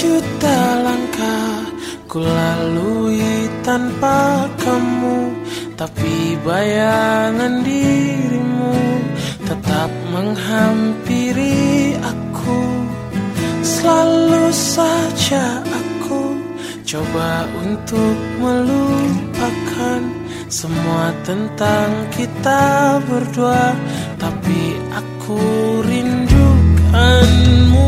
Juta langkah ku lalui tanpa kamu. Tapi bayangan dirimu tetap menghampiri aku. Selalu saja aku coba untuk melupakan Semua tentang kita berdua. Tapi aku rindukanmu.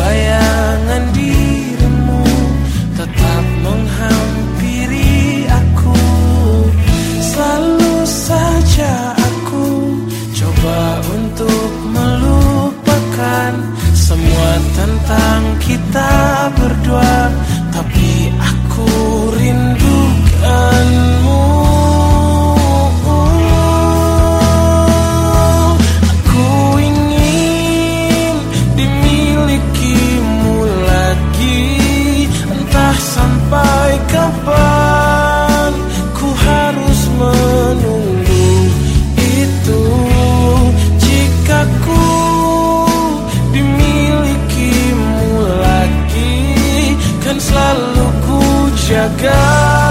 bayar selalu ku jaga.